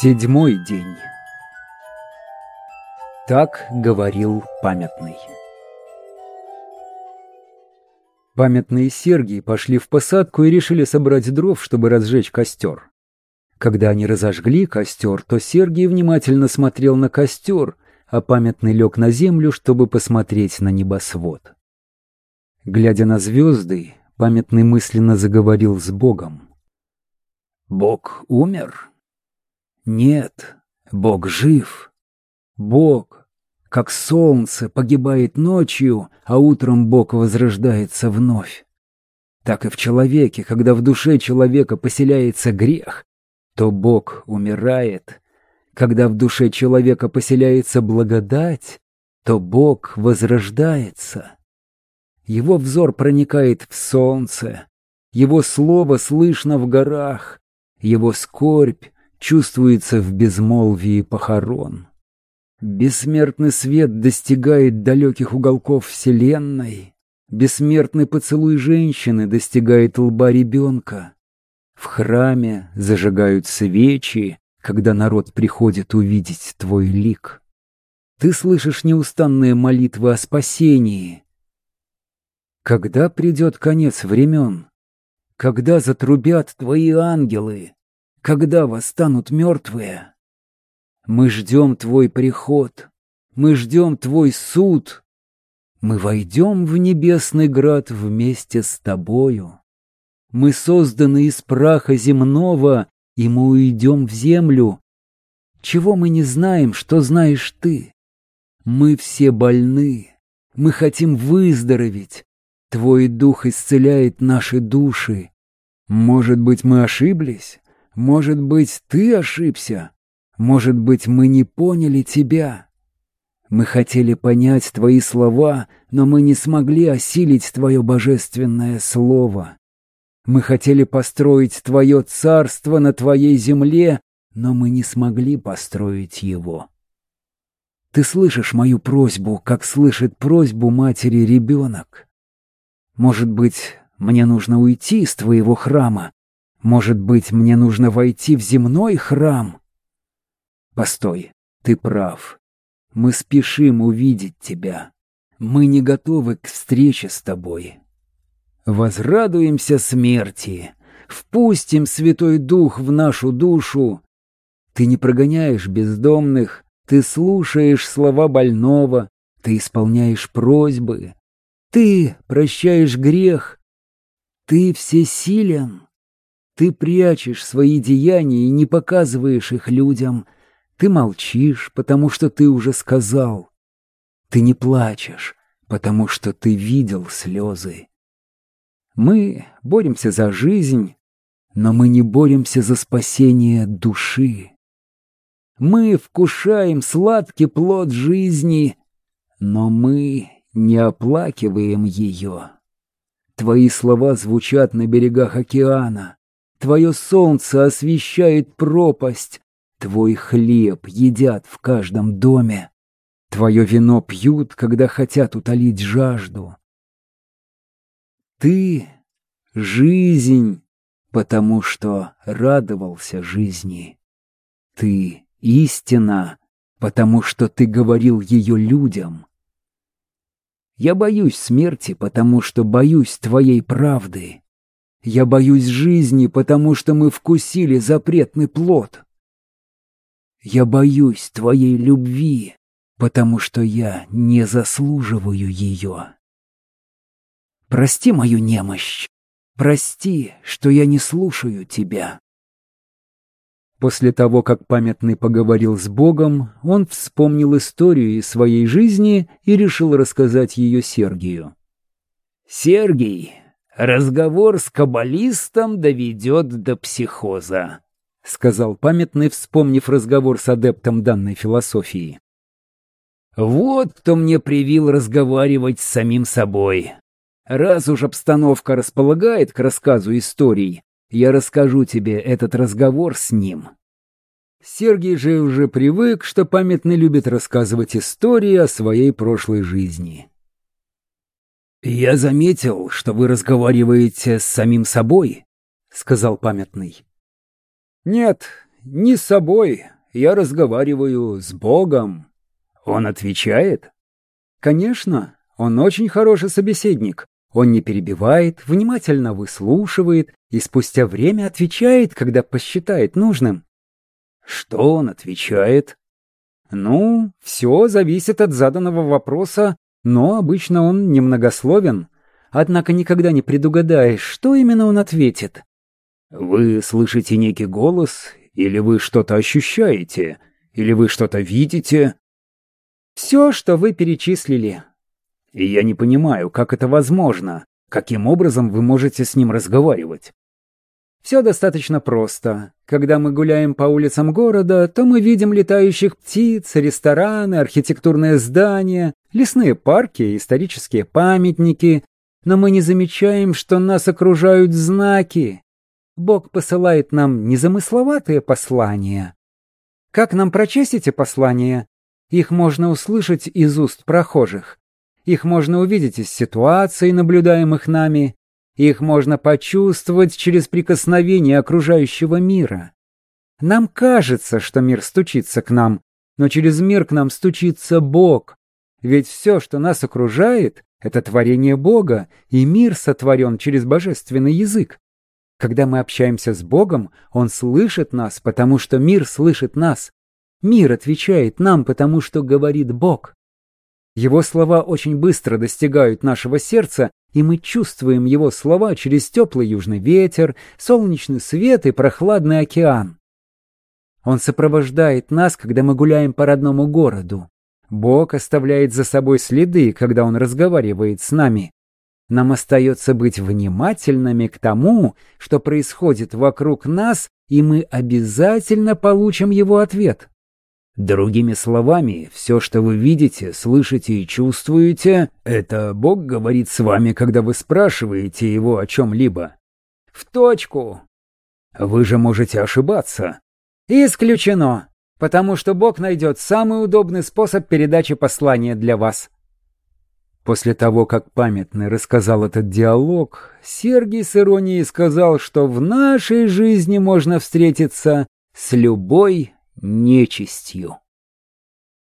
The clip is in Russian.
Седьмой день. Так говорил памятный. Памятные Сергии пошли в посадку и решили собрать дров, чтобы разжечь костер. Когда они разожгли костер, то Сергий внимательно смотрел на костер, а памятный лег на землю, чтобы посмотреть на небосвод. Глядя на звезды, памятный мысленно заговорил с Богом. «Бог умер?» «Нет, Бог жив. Бог, как солнце, погибает ночью, а утром Бог возрождается вновь. Так и в человеке, когда в душе человека поселяется грех, то Бог умирает. Когда в душе человека поселяется благодать, то Бог возрождается. Его взор проникает в солнце, его слово слышно в горах, его скорбь чувствуется в безмолвии похорон. Бессмертный свет достигает далеких уголков Вселенной, бессмертный поцелуй женщины достигает лба ребенка. В храме зажигают свечи, когда народ приходит увидеть твой лик. Ты слышишь неустанные молитвы о спасении, когда придет конец времен? Когда затрубят твои ангелы? Когда восстанут мертвые? Мы ждем твой приход. Мы ждем твой суд. Мы войдем в небесный град вместе с тобою. Мы созданы из праха земного, и мы уйдем в землю. Чего мы не знаем, что знаешь ты? Мы все больны. Мы хотим выздороветь. Твой дух исцеляет наши души. Может быть, мы ошиблись? Может быть, ты ошибся? Может быть, мы не поняли тебя? Мы хотели понять твои слова, но мы не смогли осилить твое божественное слово. Мы хотели построить твое царство на твоей земле, но мы не смогли построить его. Ты слышишь мою просьбу, как слышит просьбу матери ребенок. Может быть, мне нужно уйти из твоего храма? Может быть, мне нужно войти в земной храм? Постой, ты прав. Мы спешим увидеть тебя. Мы не готовы к встрече с тобой. Возрадуемся смерти, впустим Святой Дух в нашу душу. Ты не прогоняешь бездомных, ты слушаешь слова больного, ты исполняешь просьбы, ты прощаешь грех. Ты всесилен. Ты прячешь свои деяния и не показываешь их людям. Ты молчишь, потому что ты уже сказал. Ты не плачешь, потому что ты видел слезы. Мы боремся за жизнь, но мы не боремся за спасение души. Мы вкушаем сладкий плод жизни, но мы не оплакиваем ее. Твои слова звучат на берегах океана. Твое солнце освещает пропасть. Твой хлеб едят в каждом доме. Твое вино пьют, когда хотят утолить жажду. Ты — жизнь, потому что радовался жизни. Ты — истина, потому что ты говорил ее людям. Я боюсь смерти, потому что боюсь твоей правды. Я боюсь жизни, потому что мы вкусили запретный плод. Я боюсь твоей любви, потому что я не заслуживаю ее. Прости мою немощь. Прости, что я не слушаю тебя. После того, как памятный поговорил с Богом, он вспомнил историю своей жизни и решил рассказать ее Сергию. «Сергий, разговор с каббалистом доведет до психоза», — сказал памятный, вспомнив разговор с адептом данной философии. «Вот кто мне привил разговаривать с самим собой. Раз уж обстановка располагает к рассказу историй, я расскажу тебе этот разговор с ним. Сергей же уже привык, что памятный любит рассказывать истории о своей прошлой жизни. «Я заметил, что вы разговариваете с самим собой», — сказал памятный. «Нет, не с собой. Я разговариваю с Богом». «Он отвечает?» «Конечно. Он очень хороший собеседник. Он не перебивает, внимательно выслушивает и спустя время отвечает, когда посчитает нужным». «Что он отвечает?» «Ну, все зависит от заданного вопроса но обычно он немногословен, однако никогда не предугадаешь, что именно он ответит. «Вы слышите некий голос, или вы что-то ощущаете, или вы что-то видите?» «Все, что вы перечислили». И я не понимаю, как это возможно, каким образом вы можете с ним разговаривать. Все достаточно просто. Когда мы гуляем по улицам города, то мы видим летающих птиц, рестораны, архитектурные здания, лесные парки, исторические памятники, но мы не замечаем, что нас окружают знаки. Бог посылает нам незамысловатые послания. Как нам прочесть эти послания? Их можно услышать из уст прохожих. Их можно увидеть из ситуаций, наблюдаемых нами. Их можно почувствовать через прикосновение окружающего мира. Нам кажется, что мир стучится к нам, но через мир к нам стучится Бог. Ведь все, что нас окружает, это творение Бога, и мир сотворен через божественный язык. Когда мы общаемся с Богом, Он слышит нас, потому что мир слышит нас. Мир отвечает нам, потому что говорит Бог. Его слова очень быстро достигают нашего сердца, и мы чувствуем его слова через теплый южный ветер, солнечный свет и прохладный океан. Он сопровождает нас, когда мы гуляем по родному городу. Бог оставляет за собой следы, когда Он разговаривает с нами. Нам остается быть внимательными к тому, что происходит вокруг нас, и мы обязательно получим его ответ. Другими словами, все, что вы видите, слышите и чувствуете, это Бог говорит с вами, когда вы спрашиваете его о чем-либо. В точку. Вы же можете ошибаться. Исключено, потому что Бог найдет самый удобный способ передачи послания для вас. После того, как памятный рассказал этот диалог, Сергий с иронией сказал, что в нашей жизни можно встретиться с любой нечистью.